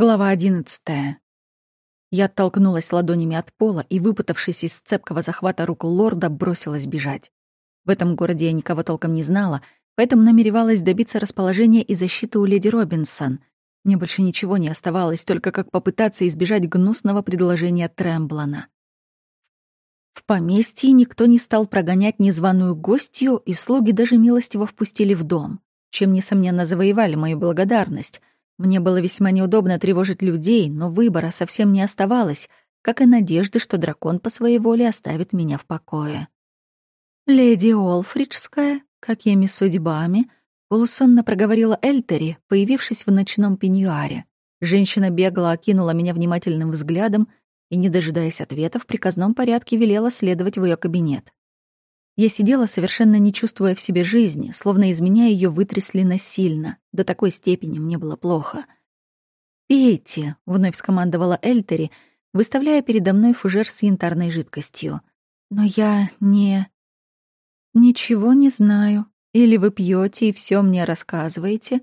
Глава одиннадцатая. Я оттолкнулась ладонями от пола и, выпутавшись из цепкого захвата рук лорда, бросилась бежать. В этом городе я никого толком не знала, поэтому намеревалась добиться расположения и защиты у леди Робинсон. Мне больше ничего не оставалось, только как попытаться избежать гнусного предложения Тремблана. В поместье никто не стал прогонять незваную гостью, и слуги даже милостиво впустили в дом, чем, несомненно, завоевали мою благодарность — мне было весьма неудобно тревожить людей, но выбора совсем не оставалось, как и надежды, что дракон по своей воле оставит меня в покое. «Леди Олфриджская, какими судьбами?» — полусонно проговорила Эльтери, появившись в ночном пеньюаре. Женщина бегло окинула меня внимательным взглядом и, не дожидаясь ответа, в приказном порядке велела следовать в ее кабинет. Я сидела, совершенно не чувствуя в себе жизни, словно из меня ее вытрясли насильно. До такой степени мне было плохо. «Пейте», — вновь скомандовала Эльтери, выставляя передо мной фужер с янтарной жидкостью. «Но я не...» «Ничего не знаю. Или вы пьете и все мне рассказываете,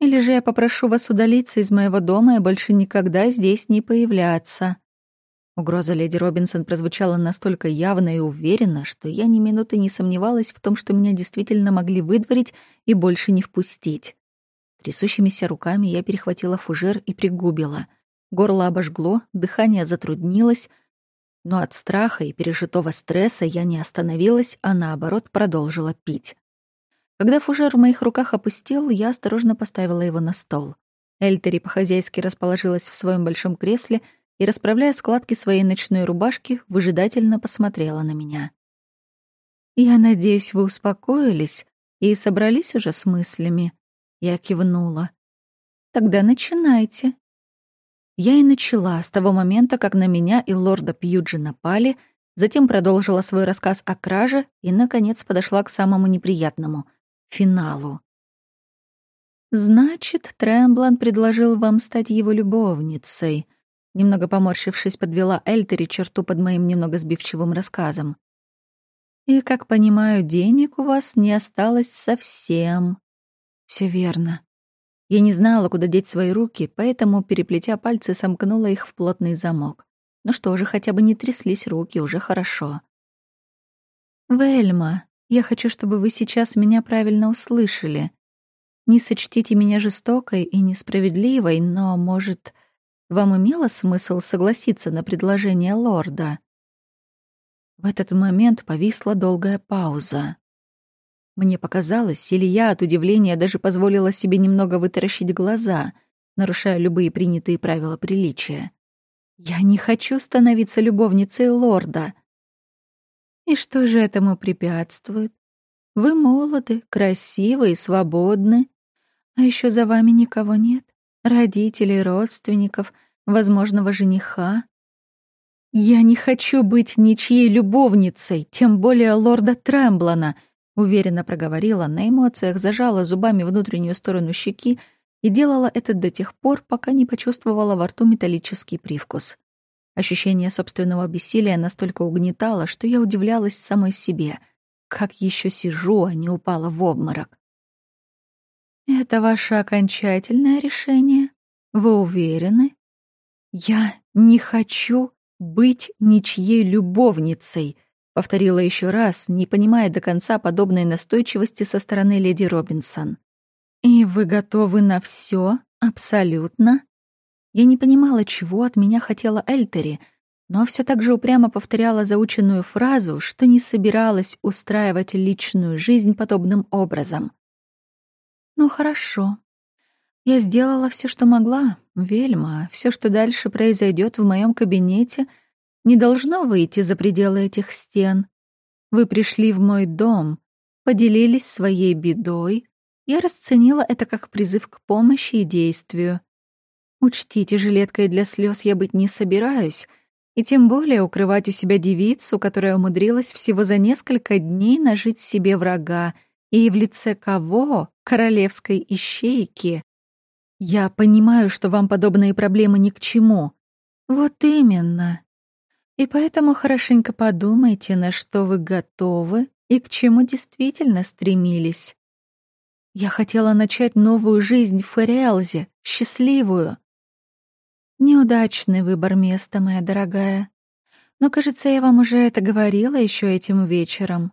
или же я попрошу вас удалиться из моего дома и больше никогда здесь не появляться». Угроза леди Робинсон прозвучала настолько явно и уверенно, что я ни минуты не сомневалась в том, что меня действительно могли выдворить и больше не впустить. Трясущимися руками я перехватила фужер и пригубила. Горло обожгло, дыхание затруднилось, но от страха и пережитого стресса я не остановилась, а наоборот продолжила пить. Когда фужер в моих руках опустил, я осторожно поставила его на стол. Эльтери по-хозяйски расположилась в своем большом кресле — и, расправляя складки своей ночной рубашки, выжидательно посмотрела на меня. «Я надеюсь, вы успокоились и собрались уже с мыслями?» Я кивнула. «Тогда начинайте». Я и начала с того момента, как на меня и лорда Пьюджи напали, затем продолжила свой рассказ о краже и, наконец, подошла к самому неприятному — финалу. «Значит, Трэмблан предложил вам стать его любовницей», Немного поморщившись, подвела Эльтери черту под моим немного сбивчивым рассказом. «И, как понимаю, денег у вас не осталось совсем». Все верно. Я не знала, куда деть свои руки, поэтому, переплетя пальцы, сомкнула их в плотный замок. Ну что же, хотя бы не тряслись руки, уже хорошо. «Вельма, я хочу, чтобы вы сейчас меня правильно услышали. Не сочтите меня жестокой и несправедливой, но, может, вам имело смысл согласиться на предложение лорда?» В этот момент повисла долгая пауза. Мне показалось, или я от удивления даже позволила себе немного вытаращить глаза, нарушая любые принятые правила приличия. «Я не хочу становиться любовницей лорда!» «И что же этому препятствует? Вы молоды, красивы и свободны, а еще за вами никого нет родителей, родственников, возможного жениха. «Я не хочу быть ничьей любовницей, тем более лорда Трэмблана», уверенно проговорила, на эмоциях зажала зубами внутреннюю сторону щеки и делала это до тех пор, пока не почувствовала во рту металлический привкус. Ощущение собственного бессилия настолько угнетало, что я удивлялась самой себе. Как еще сижу, а не упала в обморок. «Это ваше окончательное решение? Вы уверены?» «Я не хочу быть ничьей любовницей», — повторила еще раз, не понимая до конца подобной настойчивости со стороны леди Робинсон. «И вы готовы на все, Абсолютно?» Я не понимала, чего от меня хотела Эльтери, но все так же упрямо повторяла заученную фразу, что не собиралась устраивать личную жизнь подобным образом. Ну хорошо. Я сделала все, что могла, Вельма. Все, что дальше произойдет в моем кабинете, не должно выйти за пределы этих стен. Вы пришли в мой дом, поделились своей бедой. Я расценила это как призыв к помощи и действию. Учтите, жилеткой для слез я быть не собираюсь, и тем более укрывать у себя девицу, которая умудрилась всего за несколько дней нажить себе врага — и в лице кого? Королевской ищейки. Я понимаю, что вам подобные проблемы ни к чему. Вот именно. И поэтому хорошенько подумайте, на что вы готовы и к чему действительно стремились. Я хотела начать новую жизнь в Фериалзе, счастливую. Неудачный выбор места, моя дорогая. Но, кажется, я вам уже это говорила еще этим вечером.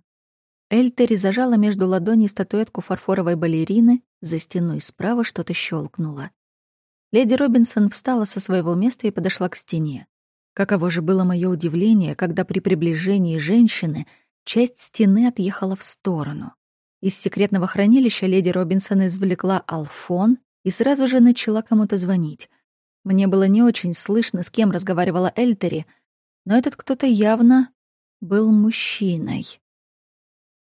Эльтери зажала между ладоней статуэтку фарфоровой балерины, за стеной справа что-то щелкнуло. Леди Робинсон встала со своего места и подошла к стене. Каково же было мое удивление, когда при приближении женщины часть стены отъехала в сторону. Из секретного хранилища леди Робинсон извлекла алфон и сразу же начала кому-то звонить. Мне было не очень слышно, с кем разговаривала Эльтери, но этот кто-то явно был мужчиной.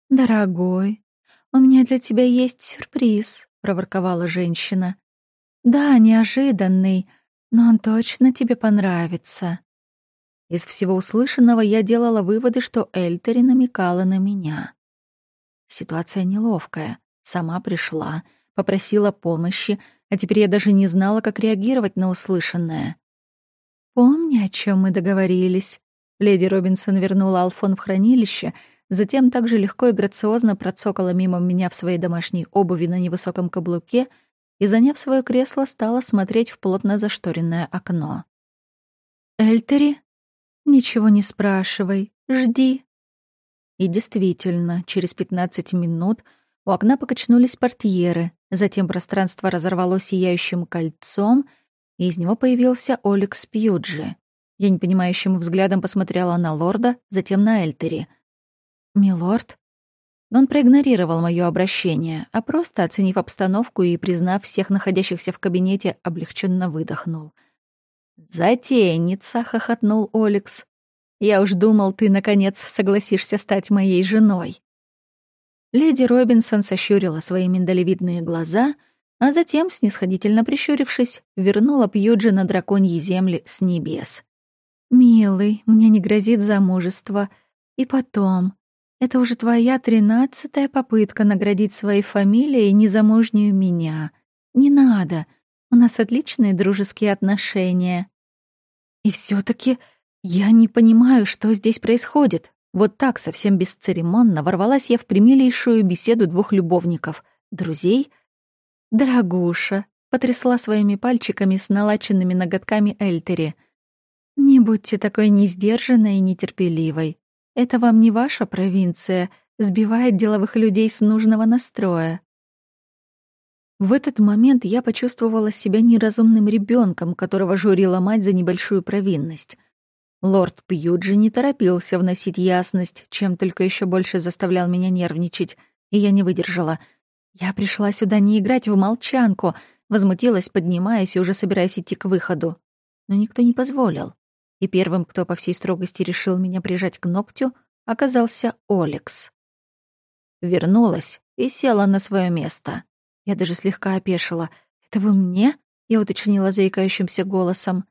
«Дорогой, у меня для тебя есть сюрприз», — проворковала женщина. «Да, неожиданный, но он точно тебе понравится». Из всего услышанного я делала выводы, что Эльтери намекала на меня. Ситуация неловкая. Сама пришла, попросила помощи, а теперь я даже не знала, как реагировать на услышанное. «Помни, о чем мы договорились». Леди Робинсон вернула Алфон в хранилище, затем также легко и грациозно процокала мимо меня в своей домашней обуви на невысоком каблуке — и, заняв свое кресло, стала смотреть в плотно зашторенное окно. «Эльтери? Ничего не спрашивай, жди». И действительно, через пятнадцать минут у окна покачнулись портьеры, затем пространство разорвалось сияющим кольцом, и из него появился Олекс Пьюджи. Я непонимающим взглядом посмотрела на лорда, затем на Эльтери. «Милорд?» Но он проигнорировал моё обращение, а просто, оценив обстановку и признав всех находящихся в кабинете, облегченно выдохнул. «Затейница!» — хохотнул Олекс. «Я уж думал, ты, наконец, согласишься стать моей женой». Леди Робинсон сощурила свои миндалевидные глаза, а затем, снисходительно прищурившись, вернула Пьюджи на драконьи земли с небес. «Милый, мне не грозит замужество. И потом, это уже твоя тринадцатая попытка наградить своей фамилией незамужнюю меня. Не надо. У нас отличные дружеские отношения. И все таки я не понимаю, что здесь происходит. Вот так, совсем бесцеремонно, ворвалась я в примилейшую беседу двух любовников. Друзей? «Дорогуша», — потрясла своими пальчиками с налаченными ноготками Эльтери. «Не будьте такой несдержанной и нетерпеливой. Это вам не ваша провинция, сбивает деловых людей с нужного настроя. В этот момент я почувствовала себя неразумным ребенком, которого журила мать за небольшую провинность. Лорд Пьюджи не торопился вносить ясность, чем только еще больше заставлял меня нервничать, и я не выдержала. Я пришла сюда не играть в молчанку, возмутилась, поднимаясь и уже собираясь идти к выходу. Но никто не позволил и первым, кто по всей строгости решил меня прижать к ногтю, оказался Олекс. Вернулась и села на свое место. Я даже слегка опешила. «Это вы мне?» — я уточнила заикающимся голосом.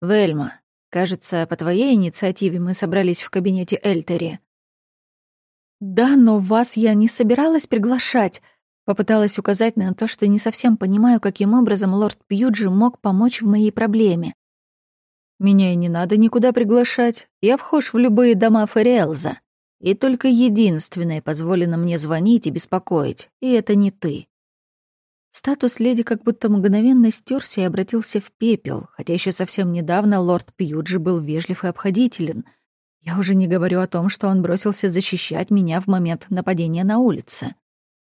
«Вельма, кажется, по твоей инициативе мы собрались в кабинете Эльтери». «Да, но вас я не собиралась приглашать», Попыталась указать на то, что не совсем понимаю, каким образом лорд Пьюджи мог помочь в моей проблеме. Меня и не надо никуда приглашать. Я вхож в любые дома Фериэлза. И только единственное позволено мне звонить и беспокоить, и это не ты. Статус леди как будто мгновенно стерся и обратился в пепел, хотя еще совсем недавно лорд Пьюджи был вежлив и обходителен. Я уже не говорю о том, что он бросился защищать меня в момент нападения на улице.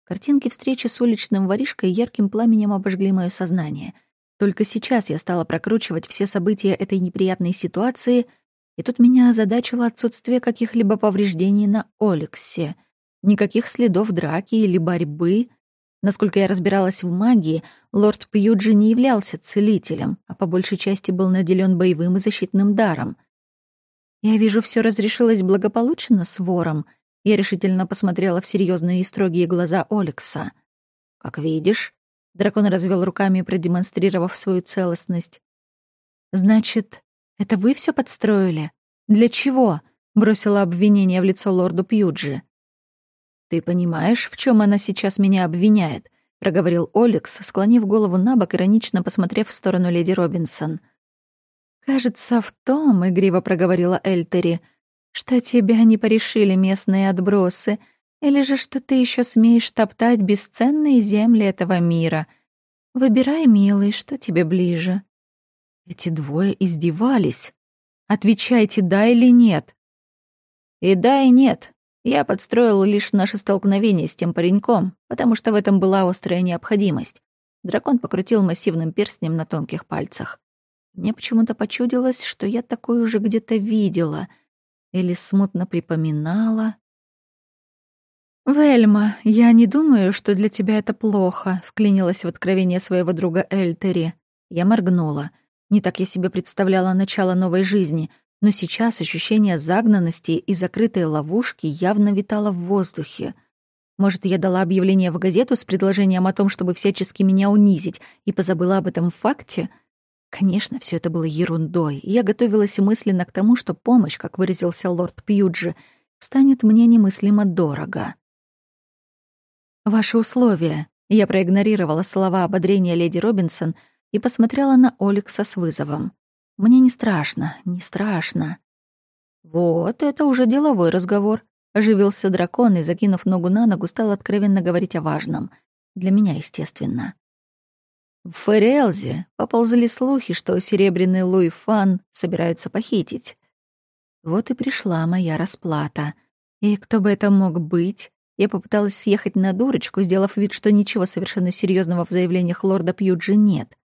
Картинки встречи с уличным воришкой ярким пламенем обожгли мое сознание — только сейчас я стала прокручивать все события этой неприятной ситуации, и тут меня озадачило отсутствие каких-либо повреждений на Олексе. Никаких следов драки или борьбы. Насколько я разбиралась в магии, лорд Пьюджи не являлся целителем, а по большей части был наделен боевым и защитным даром. Я вижу, все разрешилось благополучно с вором. Я решительно посмотрела в серьезные и строгие глаза Олекса. «Как видишь, Дракон развел руками, продемонстрировав свою целостность. «Значит, это вы все подстроили? Для чего?» — бросила обвинение в лицо лорду Пьюджи. «Ты понимаешь, в чем она сейчас меня обвиняет?» — проговорил Олекс, склонив голову на бок, иронично посмотрев в сторону леди Робинсон. «Кажется, в том, — игриво проговорила Эльтери, — что тебя не порешили местные отбросы, или же что ты еще смеешь топтать бесценные земли этого мира? Выбирай, милый, что тебе ближе. Эти двое издевались. Отвечайте, да или нет. И да, и нет. Я подстроил лишь наше столкновение с тем пареньком, потому что в этом была острая необходимость. Дракон покрутил массивным перстнем на тонких пальцах. Мне почему-то почудилось, что я такое уже где-то видела или смутно припоминала. «Вельма, я не думаю, что для тебя это плохо», — вклинилась в откровение своего друга Эльтери. Я моргнула. Не так я себе представляла начало новой жизни, но сейчас ощущение загнанности и закрытой ловушки явно витало в воздухе. Может, я дала объявление в газету с предложением о том, чтобы всячески меня унизить, и позабыла об этом факте? Конечно, все это было ерундой, я готовилась мысленно к тому, что помощь, как выразился лорд Пьюджи, станет мне немыслимо дорого. «Ваши условия». Я проигнорировала слова ободрения леди Робинсон и посмотрела на Оликса с вызовом. «Мне не страшно, не страшно». «Вот, это уже деловой разговор», — оживился дракон и, закинув ногу на ногу, стал откровенно говорить о важном. Для меня, естественно. В Фэриэлзе поползли слухи, что серебряный Луи Фан собираются похитить. Вот и пришла моя расплата. И кто бы это мог быть? Я попыталась съехать на дурочку, сделав вид, что ничего совершенно серьезного в заявлениях лорда Пьюджи нет.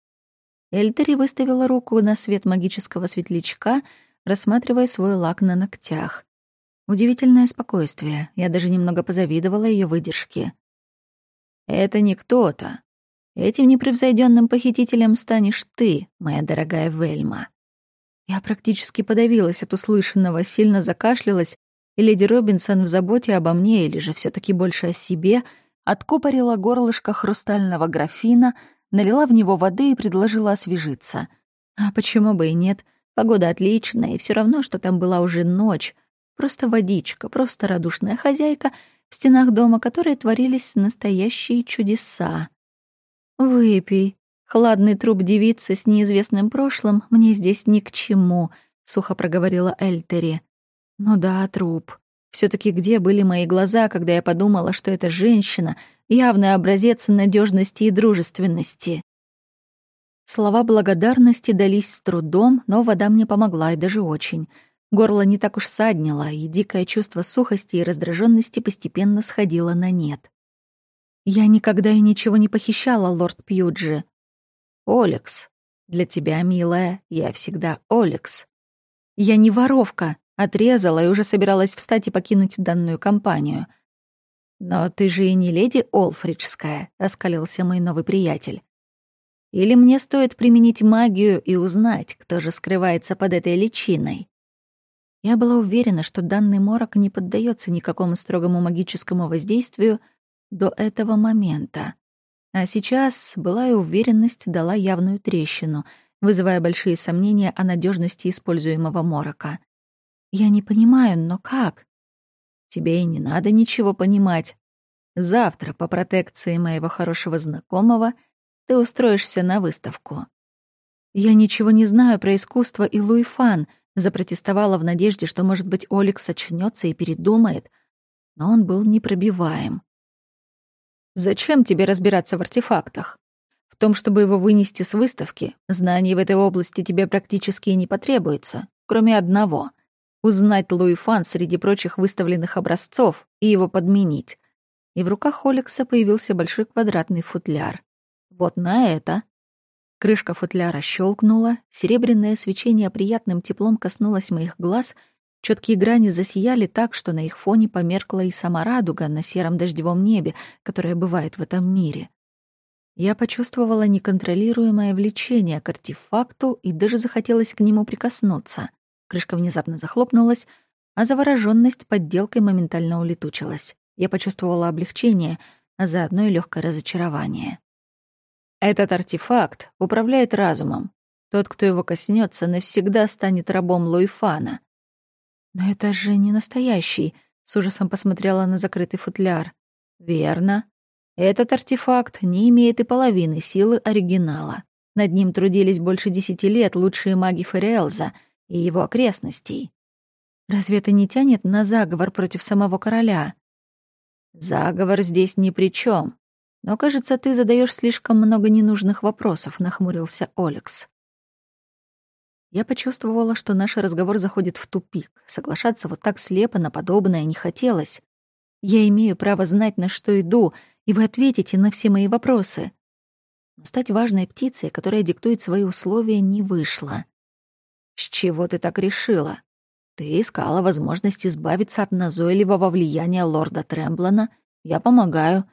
Эльтери выставила руку на свет магического светлячка, рассматривая свой лак на ногтях. Удивительное спокойствие. Я даже немного позавидовала ее выдержке. «Это не кто-то. Этим непревзойденным похитителем станешь ты, моя дорогая Вельма». Я практически подавилась от услышанного, сильно закашлялась и леди Робинсон в заботе обо мне или же все таки больше о себе откупорила горлышко хрустального графина, налила в него воды и предложила освежиться. А почему бы и нет? Погода отличная, и все равно, что там была уже ночь. Просто водичка, просто радушная хозяйка, в стенах дома которой творились настоящие чудеса. «Выпей. Хладный труп девицы с неизвестным прошлым мне здесь ни к чему», — сухо проговорила Эльтери. Ну да, труп. все таки где были мои глаза, когда я подумала, что эта женщина — явный образец надежности и дружественности? Слова благодарности дались с трудом, но вода мне помогла и даже очень. Горло не так уж саднило, и дикое чувство сухости и раздраженности постепенно сходило на нет. «Я никогда и ничего не похищала, лорд Пьюджи». «Олекс. Для тебя, милая, я всегда Олекс». «Я не воровка», Отрезала и уже собиралась встать и покинуть данную компанию. «Но ты же и не леди Олфриджская», — оскалился мой новый приятель. «Или мне стоит применить магию и узнать, кто же скрывается под этой личиной?» Я была уверена, что данный морок не поддается никакому строгому магическому воздействию до этого момента. А сейчас былая уверенность дала явную трещину, вызывая большие сомнения о надежности используемого морока. Я не понимаю, но как? Тебе и не надо ничего понимать. Завтра по протекции моего хорошего знакомого ты устроишься на выставку. Я ничего не знаю про искусство и Луи Фан, запротестовала в надежде, что, может быть, Олекс очнется и передумает, но он был непробиваем. Зачем тебе разбираться в артефактах? В том, чтобы его вынести с выставки, знаний в этой области тебе практически и не потребуется, кроме одного — узнать Луи Фан среди прочих выставленных образцов и его подменить. И в руках Олекса появился большой квадратный футляр. Вот на это. Крышка футляра щелкнула, серебряное свечение приятным теплом коснулось моих глаз, четкие грани засияли так, что на их фоне померкла и сама радуга на сером дождевом небе, которая бывает в этом мире. Я почувствовала неконтролируемое влечение к артефакту и даже захотелось к нему прикоснуться — Крышка внезапно захлопнулась, а завороженность подделкой моментально улетучилась. Я почувствовала облегчение, а заодно и легкое разочарование. Этот артефакт управляет разумом. Тот, кто его коснется, навсегда станет рабом Луифана. Но это же не настоящий, с ужасом посмотрела на закрытый футляр. Верно. Этот артефакт не имеет и половины силы оригинала. Над ним трудились больше десяти лет лучшие маги Фериэлза — и его окрестностей. Разве это не тянет на заговор против самого короля? Заговор здесь ни при чем. Но, кажется, ты задаешь слишком много ненужных вопросов, нахмурился Олекс. Я почувствовала, что наш разговор заходит в тупик. Соглашаться вот так слепо на подобное не хотелось. Я имею право знать, на что иду, и вы ответите на все мои вопросы. Но стать важной птицей, которая диктует свои условия, не вышло. С чего ты так решила? Ты искала возможность избавиться от назойливого влияния лорда Тремблона. Я помогаю.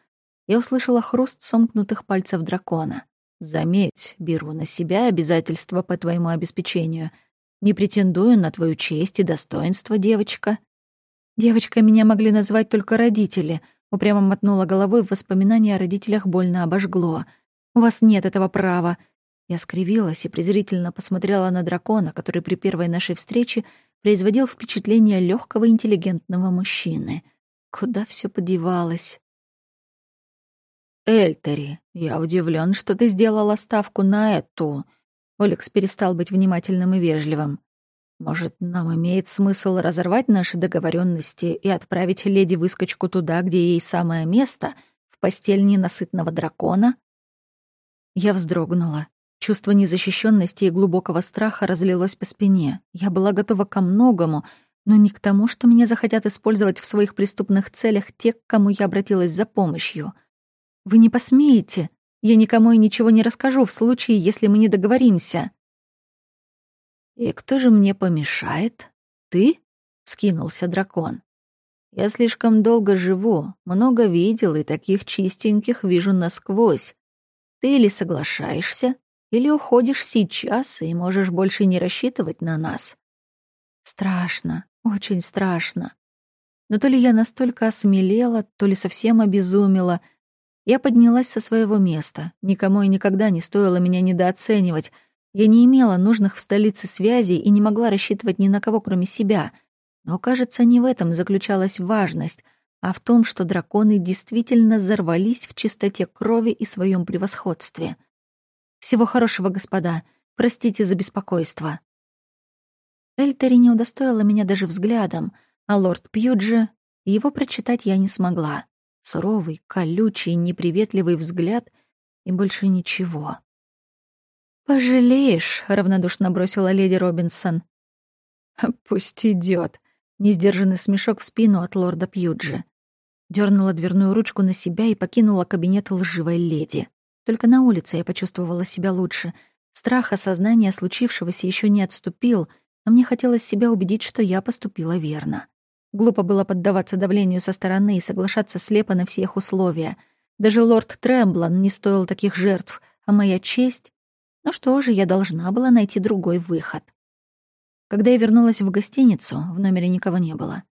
Я услышала хруст сомкнутых пальцев дракона. Заметь, беру на себя обязательства по твоему обеспечению. Не претендую на твою честь и достоинство, девочка. Девочкой меня могли назвать только родители. Упрямо мотнула головой в воспоминания о родителях больно обожгло. У вас нет этого права. Я скривилась и презрительно посмотрела на дракона, который при первой нашей встрече производил впечатление легкого интеллигентного мужчины. Куда все подевалось? «Эльтери, я удивлен, что ты сделала ставку на эту». Олекс перестал быть внимательным и вежливым. «Может, нам имеет смысл разорвать наши договоренности и отправить леди-выскочку туда, где ей самое место, в постель ненасытного дракона?» Я вздрогнула. Чувство незащищенности и глубокого страха разлилось по спине. Я была готова ко многому, но не к тому, что меня захотят использовать в своих преступных целях те, к кому я обратилась за помощью — вы не посмеете. Я никому и ничего не расскажу в случае, если мы не договоримся. И кто же мне помешает? Ты? скинулся дракон. Я слишком долго живу, много видел и таких чистеньких вижу насквозь. Ты или соглашаешься, или уходишь сейчас и можешь больше не рассчитывать на нас. Страшно, очень страшно. Но то ли я настолько осмелела, то ли совсем обезумела — я поднялась со своего места. Никому и никогда не стоило меня недооценивать. Я не имела нужных в столице связей и не могла рассчитывать ни на кого, кроме себя. Но, кажется, не в этом заключалась важность, а в том, что драконы действительно взорвались в чистоте крови и своем превосходстве. «Всего хорошего, господа. Простите за беспокойство». Эльтери не удостоила меня даже взглядом, а лорд Пьюджи, его прочитать я не смогла суровый, колючий, неприветливый взгляд и больше ничего. «Пожалеешь», — равнодушно бросила леди Робинсон. «Пусть идет. несдержанный смешок в спину от лорда Пьюджи. Дёрнула дверную ручку на себя и покинула кабинет лживой леди. Только на улице я почувствовала себя лучше. Страх осознания случившегося еще не отступил, а мне хотелось себя убедить, что я поступила верно. Глупо было поддаваться давлению со стороны и соглашаться слепо на все их условия. Даже лорд Тремблан не стоил таких жертв, а моя честь... Ну что же, я должна была найти другой выход. Когда я вернулась в гостиницу, в номере никого не было.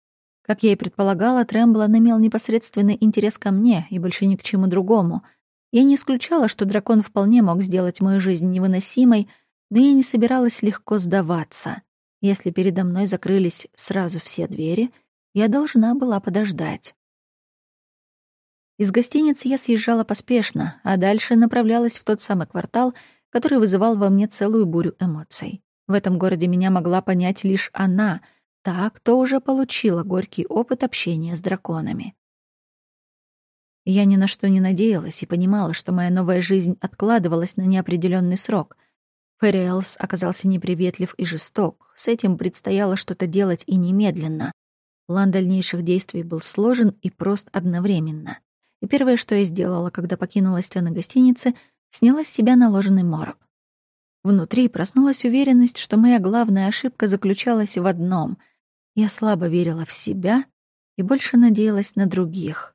Как я и предполагала, Тремблан имел непосредственный интерес ко мне и больше ни к чему другому. Я не исключала, что дракон вполне мог сделать мою жизнь невыносимой, но я не собиралась легко сдаваться. Если передо мной закрылись сразу все двери — я должна была подождать. Из гостиницы я съезжала поспешно, а дальше направлялась в тот самый квартал, который вызывал во мне целую бурю эмоций. В этом городе меня могла понять лишь она, та, кто уже получила горький опыт общения с драконами. Я ни на что не надеялась и понимала, что моя новая жизнь откладывалась на неопределенный срок. Фэриэлс оказался неприветлив и жесток. С этим предстояло что-то делать и немедленно. План дальнейших действий был сложен и прост одновременно. И первое, что я сделала, когда покинула стены гостиницы, сняла с себя наложенный морок. Внутри проснулась уверенность, что моя главная ошибка заключалась в одном. Я слабо верила в себя и больше надеялась на других.